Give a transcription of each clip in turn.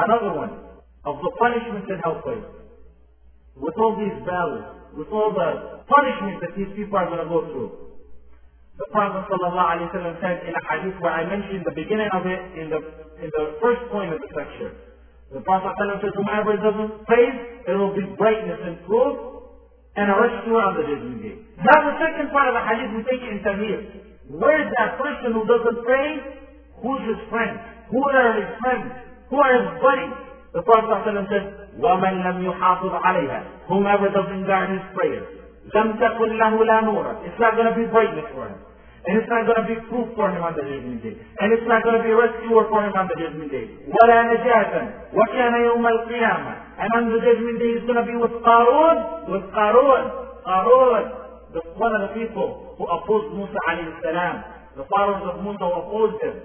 Another one of the punishments in hellfire. With all these valleys, with all the punishment that these people are going to go through. The Prophet ﷺ said in a hadith where I mentioned the beginning of it in the in the first point of the section. The Prophet ﷺ says, Whomever doesn't praise, there will be brightness and proof and a rescuer on the judgment day. Now the second part of the hadith we take in Tamir. Where is that person who doesn't praise? Who's his friend? Who are his friends? Who are his buddies? The Prophet ﷺ says, وَمَنْ لَمْ يُحَافِظْ عَلَيْهَا Whomever doesn't guard his prayers. لَمْ تَكُنْ لَهُ لَا نُورًا It's not going to be brightness for him. And it's not going to be proof for him on the judgment day. And it's not going to be rescuer for him on the judgment day. وَلَا نَجَاةً وَكَانَ يَوْمَ الْقِيَامَةِ And on the judgment day he's going to be with Qarun, with Qarun, Qarun, the, one of the people who opposed Musa alayhi salam. The followers of Musa who opposed him.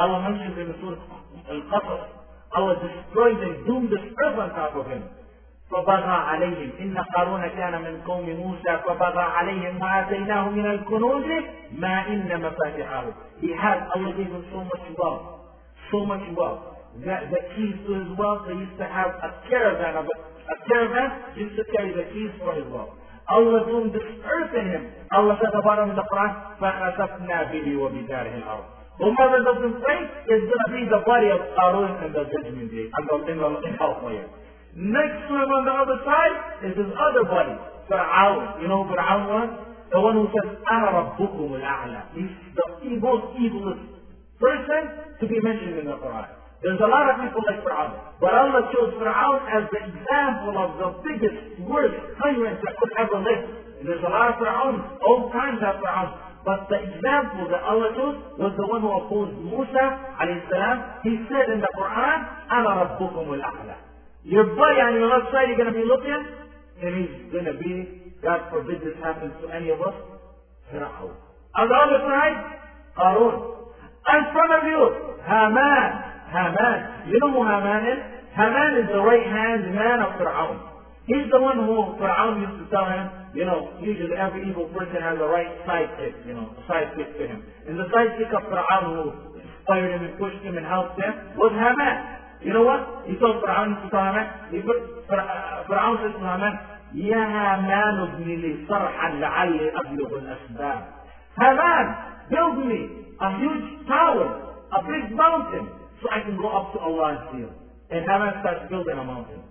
Allah mentions in the Surah Al-Qasas, Allah destroyed and doomed the on top of him. فبغى عليهم إن قارون كان من قوم موسى فبغى عليهم وآتيناه من الكنوز ما إن مفاتحه He had, Allah gave him so much wealth, so much wealth. That the keys to his wealth, they used to have a caravan of a, a caravan used to carry the keys for his wealth. Allah doomed this earth in him. Allah said about him in the Quran, فَخَسَفْنَا بِهِ وَبِدَارِهِ الْأَرْضِ Whomever doesn't say, is going to be the body of Qarun and the judgment day. And the thing of hellfire. Next to him on the other side is his other body, Fir'aun. You know who Fir'aun was? The one who says, أَنَا رَبُّكُمُ الْأَعْلَى He's the most evilest person to be mentioned in the Quran. There's a lot of people like Fir'aun. But Allah chose Fir'aun as the example of the biggest, worst tyrant that could ever live. And there's a lot of Fir'aun. Old times have Fir'aun. But the example that Allah chose was the one who opposed Musa alayhi salam. He said in the Quran, أَنَا رَبُّكُمُ الْأَعْلَى. Your buddy on your left side, you're going to be looking, and he's going to be, God forbid this happens to any of us, Fir'aun. On the other side, Qarun. In front of you, Haman. Haman. You know who Haman is? Haman is the right hand man of Fir'aun. He's the one who Fir'aun used to tell him, you know, usually every evil person has a right sidekick, you know, a sidekick to him. And the sidekick of Fir'aun who inspired him and pushed him and helped him was Haman. You know what? He told Fir'aun to Haman, he put, Fir'aun said to Haman, يا هامان ابن لي صرحا لعلي أبلغ الأسباب. Haman, build me a huge tower, a big mountain, so I can go up to Allah and see him. And Haman starts building a mountain.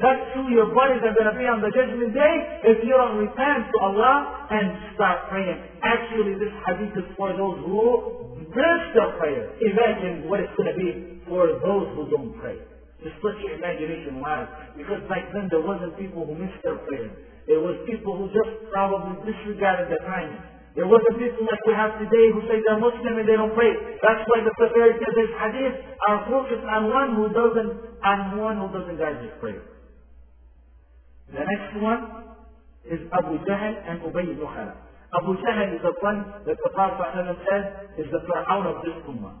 That's who your bodies are going to be on the judgment day if you don't repent to Allah and start praying. Actually, this hadith is for those who burst their prayer. Imagine what it's going to be for those who don't pray. Just let your imagination wild. Because back then there wasn't people who missed their prayer. There was people who just probably disregarded the time. There wasn't people like we have today who say they're Muslim and they don't pray. That's why the prepared of this hadith are focused on one who doesn't, on one who doesn't guard his prayer. The next one is Abu Jahl and Ubay ibn Khalaf. Abu Jahl is the one that the Prophet said is the Fir'aun of this Ummah.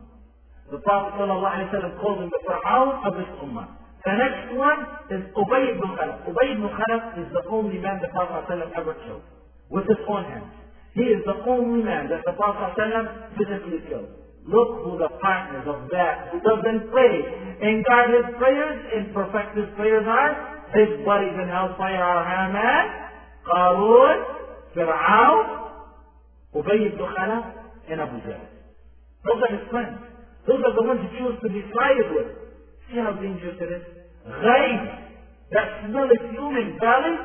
The Prophet called him the Fir'aun of this Ummah. The next one is Ubay ibn Khalaf. Ubay ibn Khalaf is the only man the Prophet ever killed with his own hands. He is the only man that the Prophet physically killed. Look who the partners of that who doesn't pray and guard his prayers and perfect his prayers are In hellfire are Haman, Qarun, Fir'aun, Ubay ibn Khalaf, and Abu Jahl. Those are his friends. Those are the ones you choose to be sided with. See how dangerous it is? Ghaib, that smell is human. Valley,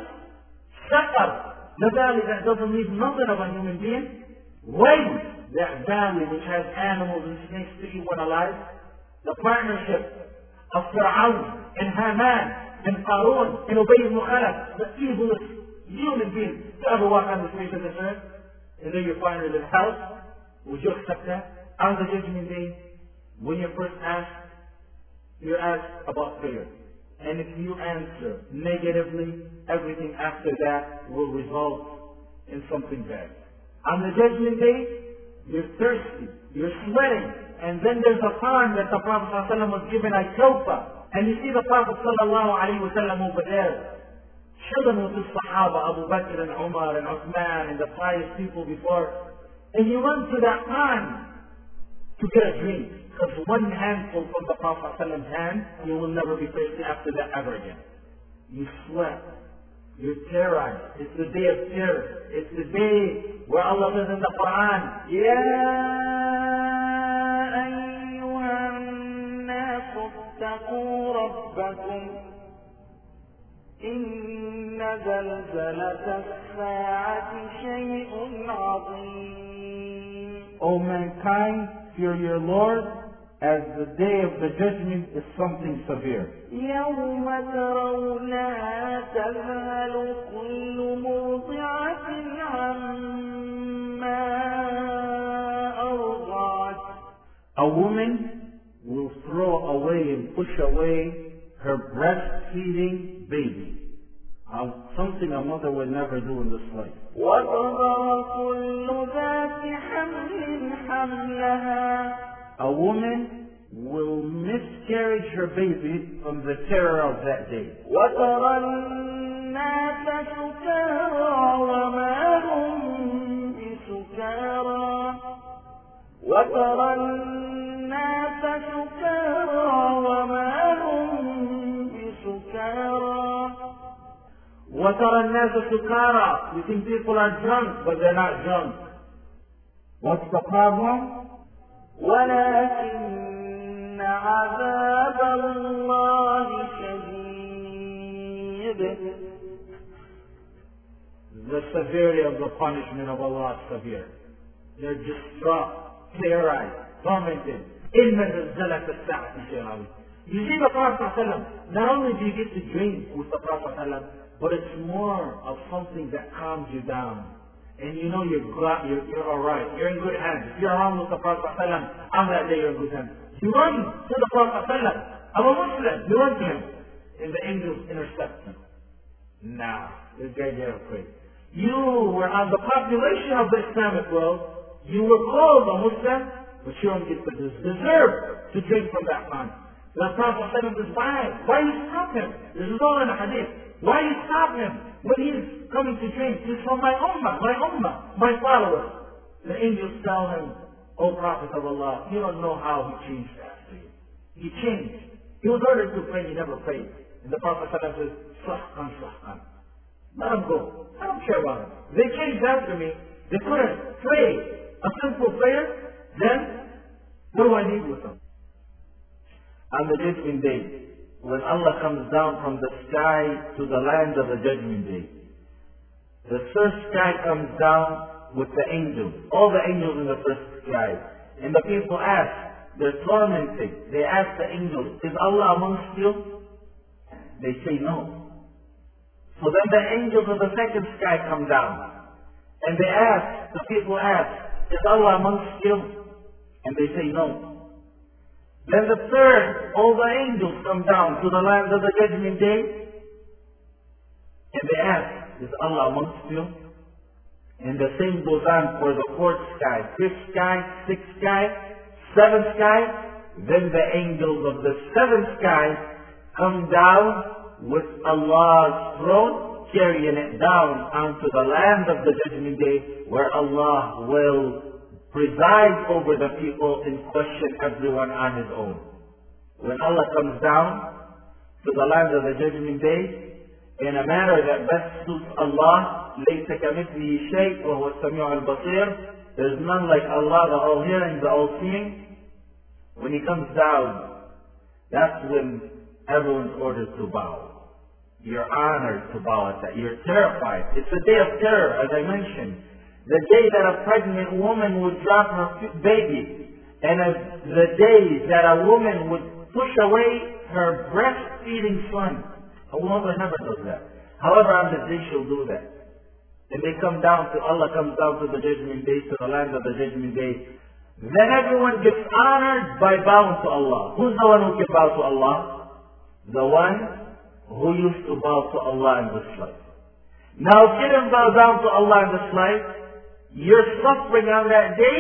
Saqar, the valley that doesn't leave nothing of a human being. Waves, that valley which has animals and snakes to eat when alive. The partnership of Fir'aun and Haman and Qarun and Ubay ibn Khalaf, the evilest human beings to ever walk on the face of this earth. And then you find it in hell. Would you accept that? On the judgment day, when you're first asked, you're asked about prayer. And if you answer negatively, everything after that will result in something bad. On the judgment day, you're thirsty, you're sweating, and then there's a farm that the Prophet ﷺ was given a kilpa. And you see the Prophet sallallahu alayhi wa sallam over there, children with the Sahaba, Abu Bakr and Umar and Uthman and the pious people before. And he went to that man to get a drink. Because one handful from the Prophet sallam's hand, you will never be thirsty after that ever again. You slept. You're terrorized. It's the day of terror. It's the day where Allah says in the Quran, Yeah, ربكم إن زلزلة الساعة شيء عظيم O mankind, fear your Lord, as the day of the judgment is something severe. يوم ترونها تذهل كل مرضعة عما أرضعت A woman will throw away and push away her breastfeeding baby. Uh, something a mother would never do in this life. وتضع كل ذات حمل حملها A woman will miscarriage her baby from the terror of that day. وترى الناس سكارى وما وَتَرَى النَّاسَ سُكَارَى You think people are drunk, but they're not drunk. What's the problem? ولكن عذاب الله شديد The severity of the punishment of Allah is severe. They're distraught, terrorized, tormented. إِنَّ زَلْزَلَةَ السَّاعَةِ عَظِيمٌ You see the Prophet ﷺ, not only do you get to drink with the Prophet ﷺ, but it's more of something that calms you down. And you know you're glad, you're, you're alright. You're in good hands. If you're around with the Prophet ﷺ, on that day you're in good hands. You run to the Prophet ﷺ. I'm a Muslim. You run to him. And the angels intercept you. Now, this guy afraid. You were on the population of the Islamic world. You were called a Muslim, but you don't get des- deserve to drink from that pond. The Prophet said to why? Why you stop him? This is all in the hadith. Why you stop him when he's coming to change? He's from my ummah, my ummah, my followers. The angels tell him, O Prophet of Allah, you don't know how he changed after you. He changed. He was ordered to pray, he never prayed. And the Prophet says, Sahkan, Sahkan. Let them go. I don't care about them. They changed after me. They couldn't pray a simple prayer. Then, what do I need with them? On the judgment day, when Allah comes down from the sky to the land of the judgment day, the first sky comes down with the angels, all the angels in the first sky. And the people ask, they're tormented. They ask the angels, is Allah amongst you? They say no. So then the angels of the second sky come down. And they ask, the people ask, is Allah amongst you? And they say no. Then the third, all the angels come down to the land of the judgment day. And they ask, is Allah amongst you? And the same goes on for the fourth sky, fifth sky, sixth sky, seventh sky. Then the angels of the seventh sky come down with Allah's throne, carrying it down onto the land of the judgment day where Allah will preside over the people and question everyone on his own. When Allah comes down to the land of the judgment day, in a manner that best suits Allah, ليس كمثله شيء وهو السميع البصير. There's none like Allah, the all-hearing, the all-seeing. When He comes down, that's when everyone's ordered to bow. You're honored to bow at that. You're terrified. It's a day of terror, as I mentioned. The day that a pregnant woman would drop her baby, and the day that a woman would push away her breastfeeding son. A woman never does that. However, on the day she'll do that. And they come down to, Allah comes down to the judgment day, to the land of the judgment day. Then everyone gets honored by bowing to Allah. Who's the one who can bow to Allah? The one who used to bow to Allah in this life. Now, if you didn't bow down to Allah in this life, your suffering on that day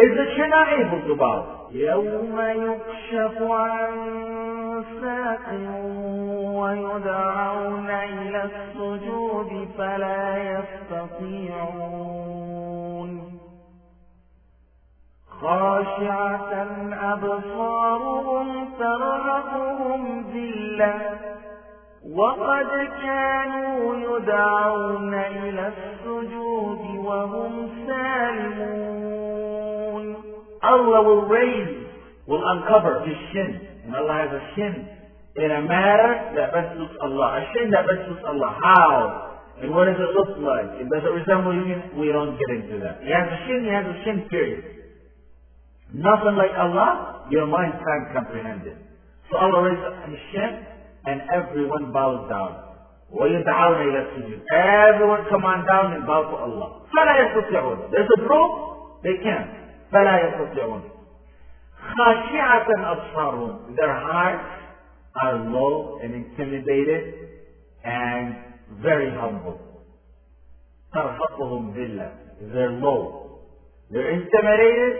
is that you're not able to bow. يوم يكشف عن ساق ويدعون إلى السجود فلا يستطيعون خاشعة أبصارهم ترهقهم ذلة وقد كانوا يدعون إلى السجود وهم سالمون Allah will raise, will uncover his shin. And Allah has a shin in a matter that best suits Allah. A shin that best suits Allah. How? And what does it look like? And does it resemble human? We don't get into that. He has a shin, he has a shin period. Nothing like Allah, your mind can't comprehend it. So Allah raises his shin and everyone bows down. ويدعون إلى السجود. Everyone come on down and bow to Allah. فلا يستطيعون. There's a proof, they can't. فلا يستطيعون. خاشعة أبصارهم. Their hearts are low and intimidated and very humble. ترهقهم ذلة. They're low. They're intimidated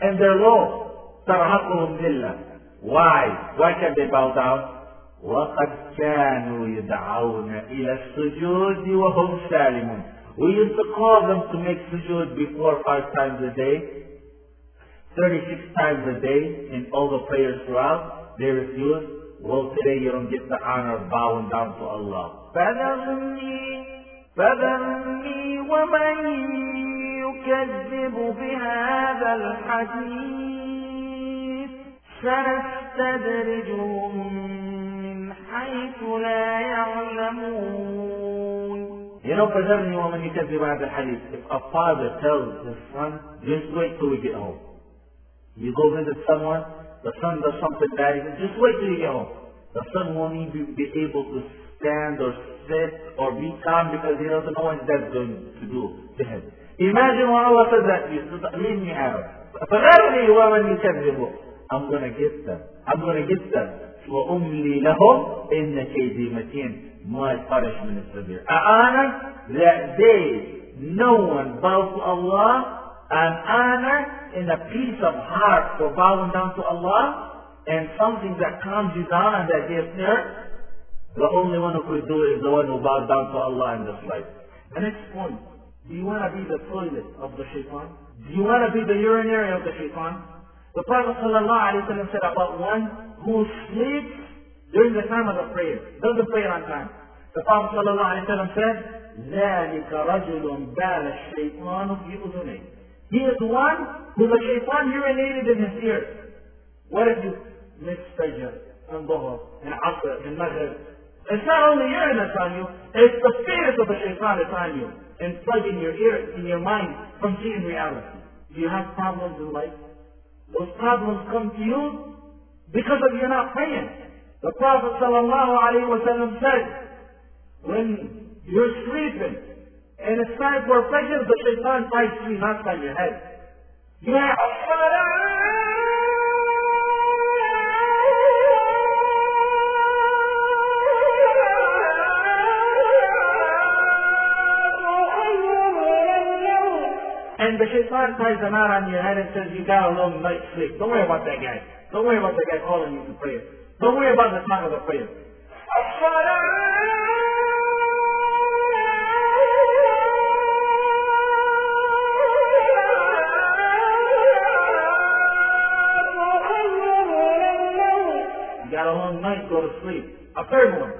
and they're low. ترهقهم ذلة. Why? Why can't they bow down? وقد كانوا يدعون إلى السجود وهم سالمون. We used to call them to make sujood before five times a day, 36 times a day in all the prayers throughout. They refused. Well, today you don't get the honor of bowing down to Allah. فذرني فذرني ومن يكذب بهذا الحديث سنستدرجهم لا يعلمون You know, فذرني ومن يكذب هذا الحديث. If a father tells his son, just wait till we get home. You go visit someone, the son does something bad, he says, just wait till you get home. The son won't even be able to stand or sit or be calm because he doesn't know what that's going to do to him. Imagine when Allah says that to you, leave me out. فذرني ومن يكذب. I'm going to get them. I'm going to get them. وأملي لهم إن كيدي متين. My punishment is severe. Honor that day no one bows to Allah and honor in a peace of heart for bowing down to Allah and something that calms you down on that day of terror. The only one who could do it is the one who bows down to Allah in this life. The next point. Do you want to be the toilet of the shaitan? Do you want to be the urinary of the shaitan? The Prophet ﷺ said about one who sleeps during the time of the prayer, doesn't pray on time. The Prophet ﷺ said, ذلك رجل بال الشيطان في أذنيه. He is the one who the shaitan urinated in his ear. What if you miss Fajr and Dhuhr and Asr and Maghrib? It's not only urine that's on you, it's the fears of the shaitan that's on you and plugging your ear in your mind from seeing reality. Do you have problems in life? Those problems come to you because of you not praying. The Prophet ﷺ said, when you're sleeping and it's time for Fajr, the shaitan tries three knocks on your head. You And the shaitan ties a knot on your head and says, you got a long night's sleep. Don't worry about that guy. Don't worry about the guy calling you to prayer. Don't worry about the time of the prayer. You got a long night, go to sleep. A third one.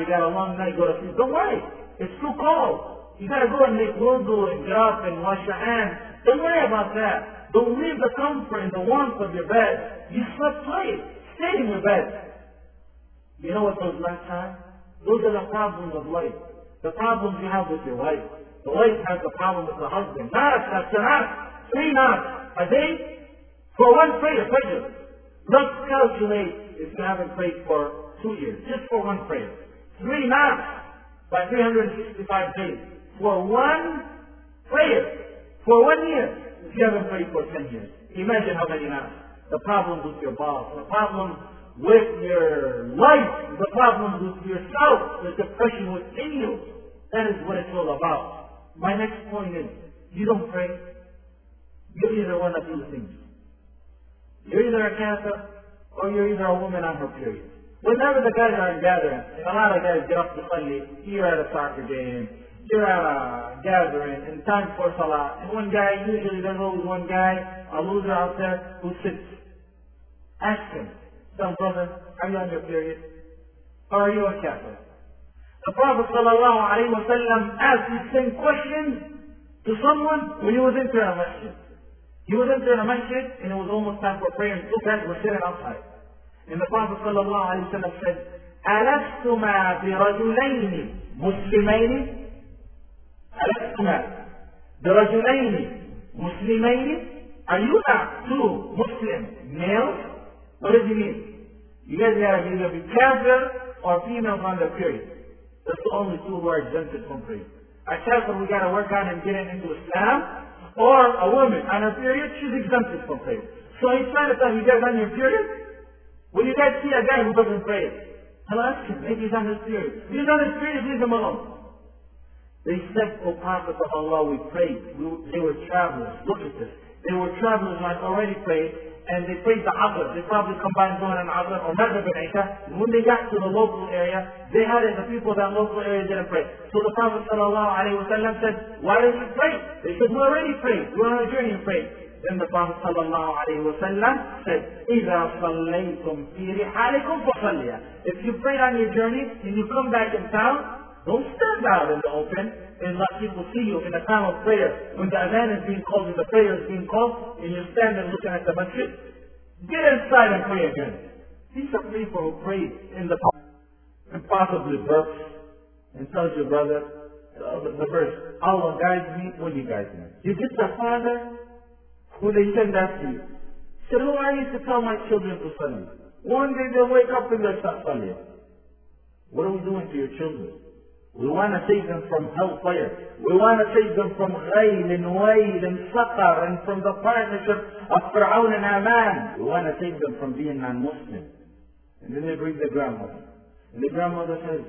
You got a long night, go to sleep. Don't worry. It's too cold. You gotta go and make wudu and get up and wash your hands. Don't worry about that. Don't leave the comfort and the warmth of your bed. You slept late. Stay in your bed. You know what those last time? Those are the problems of life. The problems you have with your wife. The wife has the problem with the husband. That's not three knots a day for one prayer. Prayer. Let's calculate if you haven't prayed for two years, just for one prayer. Three knots by 365 days for one prayer for one year. If you haven't prayed for 10 years, imagine how many knots. The problems with your boss, the problems with your life, the problems with yourself, the depression within you. That is what it's all about. My next point is, you don't pray. You're either one of two things. You're either a cancer or you're either a woman on her period. Whenever the guys are gathering, and a lot of guys get up to Sunday, you're at a soccer game, you're at a gathering, and time for Salah, and one guy, usually there's always one guy, a loser out there, who sits. Ask him, son brother, are you on your period? Or are you a Catholic? The Prophet sallam asked the same question to someone when he was entering a masjid. He was entering a masjid and it was almost time for prayer and two guys were sitting outside. And the Prophet صلى الله عليه وسلم said, ألستما برجلين مسلمين ألستما برجلين مسلمين Are you not two Muslim males? What does he mean? You guys gotta either be Kafir or females on the period. That's the only two who are exempted from prayer. A Kafir we gotta work on and getting into Islam, or a woman on her period, she's exempted from prayer. So he's trying to tell you guys on your period, when you guys see a guy who doesn't pray, ask him, maybe he's on his period. If he's his period, leave him alone. They said, O Prophet of Allah, we prayed. We, they were travelers. Look at this. They were travelers had already prayed, and they prayed the Asr. They probably combined Zuhr and Asr, or Maghrib and. When they got to the local area, they had it, the people in that local area didn't pray. So the Prophet ﷺ said, why didn't you pray? They said, we already prayed. We were on a journey and prayed. Then the Prophet sallallahu alayhi wa sallam said, إِذَا صَلَّيْتُمْ فِي رِحَالِكُمْ فَصَلِّيَا If you prayed on your journey and you come back in town, don't stand out in the open and let people see you in the time of prayer. When the adhan is being called and the prayer is being called, and you're standing looking at the masjid, get inside and pray again. These are people who pray in the and possibly burps and tells your brother, uh, the, the verse, Allah guides me when you guide me. You get the father who they send that to. Said, who are you to tell my children to study? One day they'll wake up and they'll stop studying. What are we doing to your children? We want to save them from hellfire. We want to save them from ghayl and wail and saqar and from the partnership of Fir'aun and Haman. We want to save them from being non-Muslim. And then they bring the grandmother. And the grandmother says,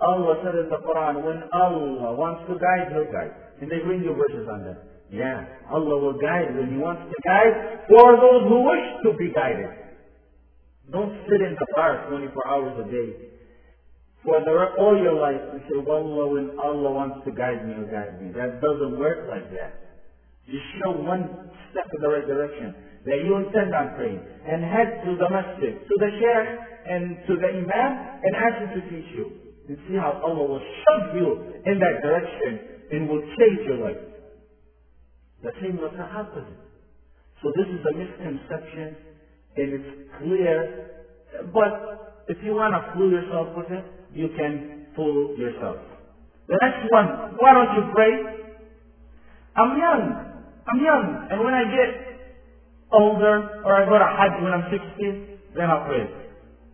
Allah said in the Quran, when Allah wants to guide, He'll guide. And they bring you verses on that. Yeah, Allah will guide when He wants to guide for those who wish to be guided. Don't sit in the car 24 hours a day. For the, all your life, you say, Wallah, when Allah wants to guide me, He'll guide me. That doesn't work like that. Just show one step in the right direction that you intend on praying and head to the masjid, to the sheikh and to the imam and ask him to teach you. And see how Allah will shove you in that direction and will change your life. The same was the opposite. So this is a misconception, and it's clear. But if you want to fool yourself with it, you can fool yourself. The next one, why don't you pray? I'm young. I'm young. And when I get older, or I go to Hajj when I'm 60, then I'll pray.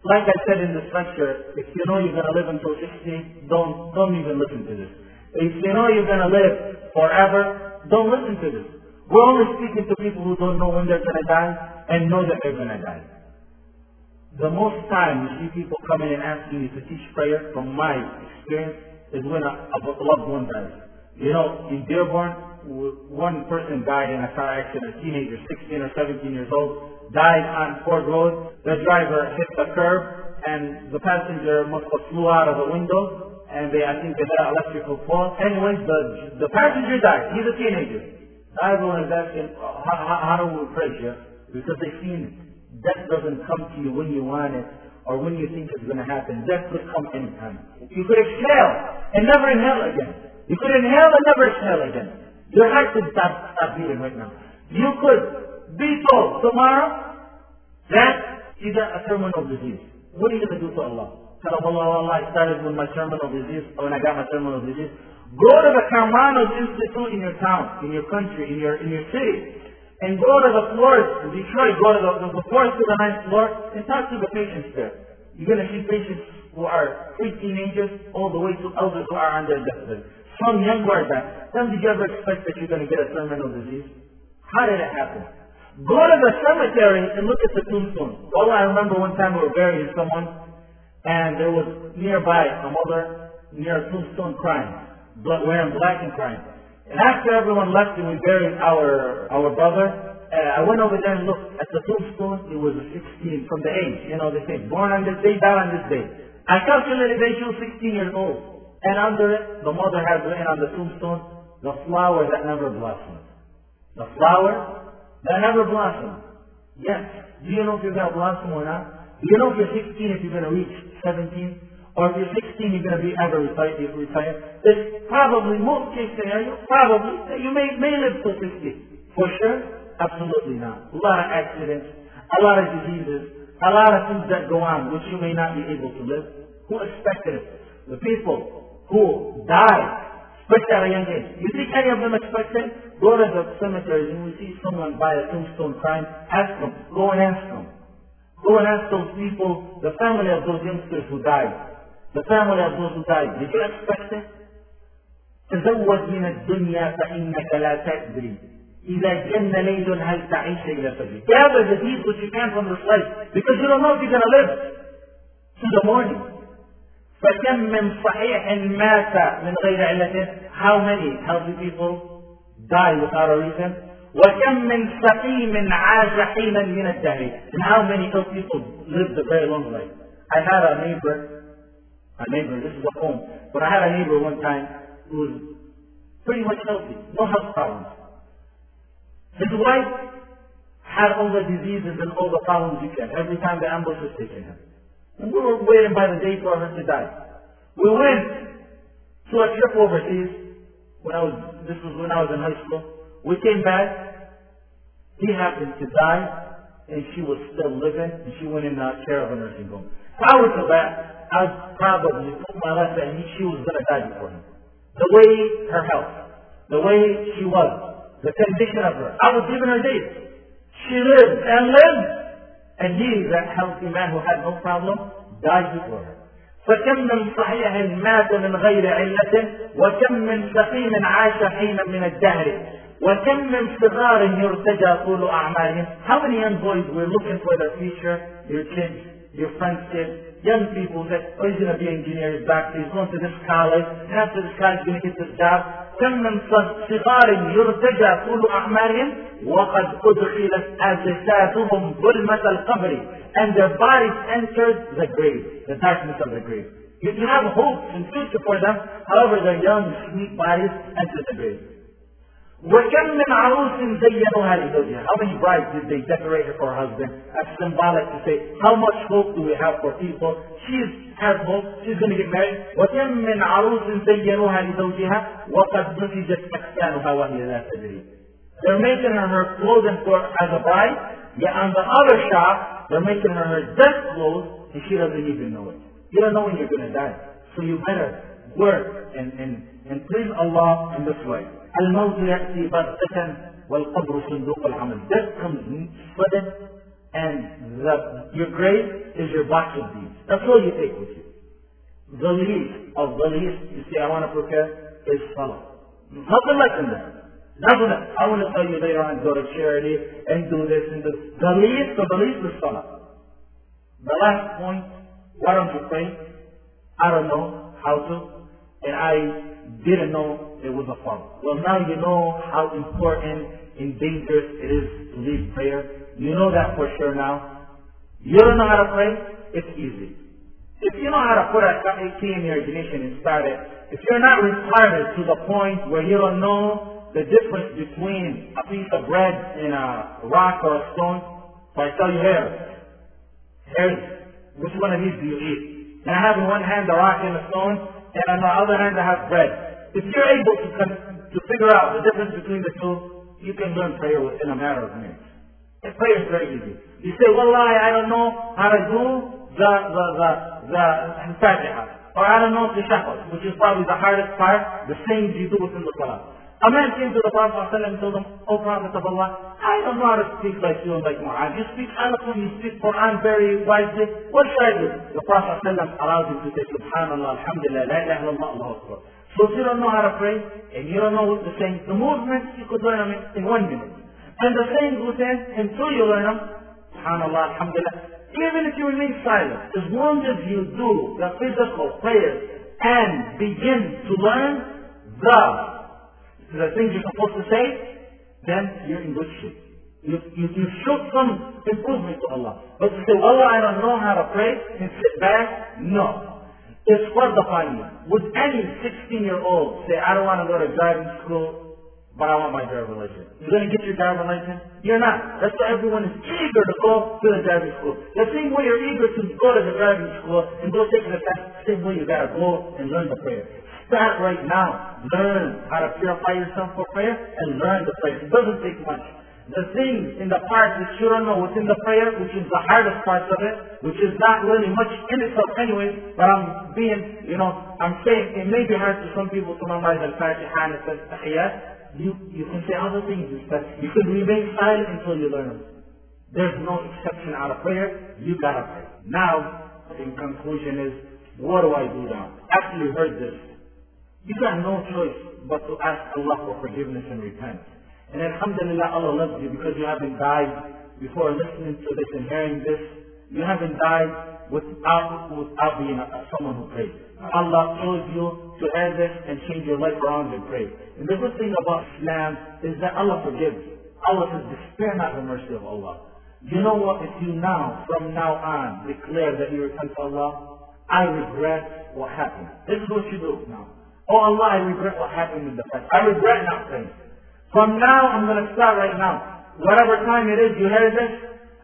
Like I said in this lecture, if you know you're going to live until 60, don't, don't even listen to this. If you know you're going to live forever, don't listen to this. We're only speaking to people who don't know when they're going to die and know that they're going to die. The most time you see people coming and asking you to teach prayer, from my experience, is when a, a loved one dies. You know, in Dearborn, one person died in a car accident, a teenager, 16 or 17 years old, died on Ford Road. The driver hit the curb, and the passenger must have flew out of the window, and they, I think they had electrical pole. Anyways, the, the passenger died. He's a teenager. Is how, how, how do we praise you? Because they've seen it. Death doesn't come to you when you want it or when you think it's going to happen. Death could come anytime. You could exhale and never inhale again. You could inhale and never exhale again. Your heart could stop, stop beating right now. You could be told tomorrow that got a terminal disease. What are you going to do to Allah? Allah, I started with my terminal disease, when I got my terminal disease. Go to the Karmanos Institute in your town, in your country, in your, in your city. And go to the floors in Detroit, go to the, the, the floors to the ninth floor, and talk to the patients there. You're going to see patients who are pre-teenagers all the way to elders who are on their deathbed. Some young who are that. Then did you ever expect that you're going to get a terminal disease? How did it happen? Go to the cemetery and look at the tombstone. All I remember one time we were burying someone, and there was nearby a mother near a tombstone crying, wearing black and crying. And after everyone left and we buried our, our brother, uh, I went over there and looked at the tombstone. It was 16 from the age. You know, they say born on this day, died on this day. I calculated that she was 16 years old. And under it, the mother had written on the tombstone, the flower that never blossomed. The flower that never blossomed. Yes. Do you know if you're going to blossom or not? Do you know if you're 16, if you're going to reach 17? Or if you're 16, you're going to be ever retired? There's probably, most case scenario, probably, that you may, may live to 60. For sure? Absolutely not. A lot of accidents, a lot of diseases, a lot of things that go on which you may not be able to live. Who expected it? The people who died, especially at a young age. You think any of them expected? Go to the cemeteries and you see someone by a tombstone crying, ask them. Go and ask them. And ask those people, the family of those youngsters who died. The family of those who died. Did you expect it? تزود من الدنيا فإنك لا تدري إذا جن ليل هل تعيش إلى فجر. Gather the deeds which you can from this life because you don't know if you're going to live to the morning. فكم من صحيح مات من غير علة How many healthy people die without a reason? وكم من سقيم عاش حينا من الدهر And how many ill people lived a very long life? I had a neighbor, a neighbor, this is a home, but I had a neighbor one time who was pretty much healthy, no health problems. His wife had all the diseases and all the problems you can every time the ambulance was taking him. And we were waiting by the day for her to die. We went to a trip overseas when I was, this was when I was in high school. We came back. He happened to die and she was still living and she went in the care of a nursing home. Prior to that, I probably put my life that she was going to die before him. The way her health, the way she was, the condition of her. I was giving her dates. She lived and lived. And he, that healthy man who had no problem, died before her. فكم من صحيح مات من غير علة وكم من سقيم عاش حينا من الدهر وكم من صغار يرتجى طول أعمالهم How many young boys were looking for their future, your kids, your friends' kids, young people that, oh, he's going to be an engineer, he's back, he's going to this college, and after this college he's going to get this job. كم من صغار يرتجى طول أعمالهم وقد أدخلت أجسادهم ظلمة القبر and their bodies entered the grave, the darkness of the grave. You, you have hope and future for them, however their young, sweet bodies enter the grave. وكم من عروس زينوها لزوجها How many brides did they decorate her for her husband? That's symbolic to say how much hope do we have for people. She has hope. She's going to get married. وكم من عروس زينوها لزوجها وقد نسجت أكفانها وهي لا تدري. They're making her her clothing for as a bride. Yet on the other shop, they're making her her death clothes and she doesn't even know it. You don't know when you're going to die. So you better work and, and, and please Allah in this way. الموت يأتي بغتة والقبر صندوق العمل. Death comes sudden and the, your grave is your box of deeds. That's all you take with you. The least of the least, you see, I want to prepare is salah. Nothing less than that. Nothing else. I want to tell you later on, go to charity and do this and this. The least of the least is salah. The last point, why don't you pray? I don't know how to, and I didn't know it was a farm. Well, now you know how important and dangerous it is to leave prayer. You know that for sure now. You don't know how to pray? It's easy. If you know how to put a key in your ignition and start it, if you're not retarded to the point where you don't know the difference between a piece of bread and a rock or a stone, so I tell you here, here's which one of these do you eat? And I have in one hand the rock and the stone, and on the other hand I have bread. If you're able to, to figure out the difference between the two, you can learn prayer within a matter of minutes. And prayer is very easy. You say, well, I, don't know how to do the, the, the, the Fatiha. Or I don't know the Tashahhud, which is probably the hardest part, the things you do within the Salah. A man came to the Prophet and told him, O Prophet of Allah, I don't know to speak like you and like Mu'adh. You speak eloquently, you speak Quran very wisely. What should I do? The Prophet allowed him to say, Subhanallah, Alhamdulillah, La ilaha illallah, Akbar. So if you don't know how to pray, and you don't know what to say, the movements you could learn them in one minute. And the sayings within, until you learn them, Subhanallah, Alhamdulillah. Even if you remain silent, as long as you do the physical prayers and begin to learn the, the things you're supposed to say, then you're in good shape. You, you, you show some improvement to Allah. But to say, Allah, I don't know how to pray and sit back, no. It's for the funny. Would any 16-year-old say, I don't want to go to driving school, but I want my driver's license? You're going to get your driver's license? You're not. That's why everyone is eager to go to the driving school. The same way you're eager to go to the driving school and go take the test, the same way you got to go and learn the prayer. Start right now. Learn how to purify yourself for prayer and learn the prayer. It doesn't take much the things in the parts that you don't know within the prayer, which is the hardest parts of it, which is not really much in itself anyway, but I'm being, you know, I'm saying it may be hard to some people to memorize Al-Fatiha and Al-Tahiyyat. You, you can say other things instead. You can remain silent until you learn. There's no exception out of prayer. You gotta pray. Now, in conclusion is, what do I do now? After you heard this, you got no choice but to ask Allah for forgiveness and repent. And Alhamdulillah, Allah loves you because you haven't died before listening to this and hearing this. You haven't died without, without being someone who prays. Allah chose you to hear this and change your life around and pray. And the good thing about Islam is that Allah forgives. Allah says, despair not the mercy of Allah. You know what? If you now, from now on, declare that you repent to Allah, I regret what happened. This is what you do now. Oh Allah, I regret what happened in the past. I regret not praying. From now, I'm going to start right now. Whatever time it is you hear this,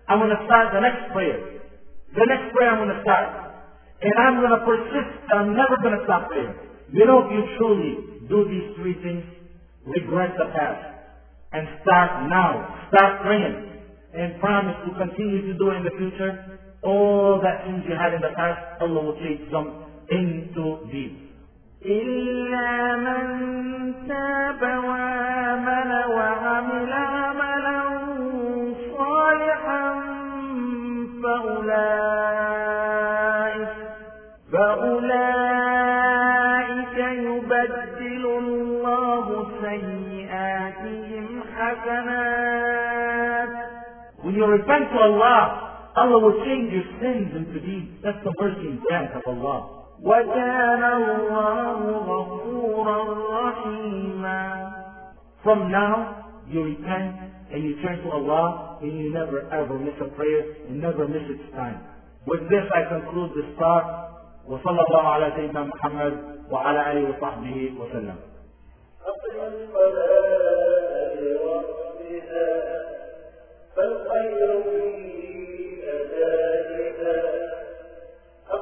I'm going to start the next prayer. The next prayer I'm going to start. And I'm going to persist. I'm never going to stop praying. You know, if you truly do these three things, regret the past. And start now. Start praying. And promise to continue to do it in the future. All that things you had in the past, Allah will take them into deeds. إلا من تاب وآمن وعمل عملا صالحا فأولئك فأولئك يبدل الله سيئاتهم حسنات When you repent to Allah, Allah will change your sins into deeds. That's the mercy and grant of Allah. وكان الله غفورا رحيما From now, you repent and you turn to Allah and you never ever miss a prayer and never miss its time. With this I conclude this talk. وصلى الله على سيدنا محمد وعلى آله وصحبه وسلم. أقم الصلاة لوقتها فالخير في أدائها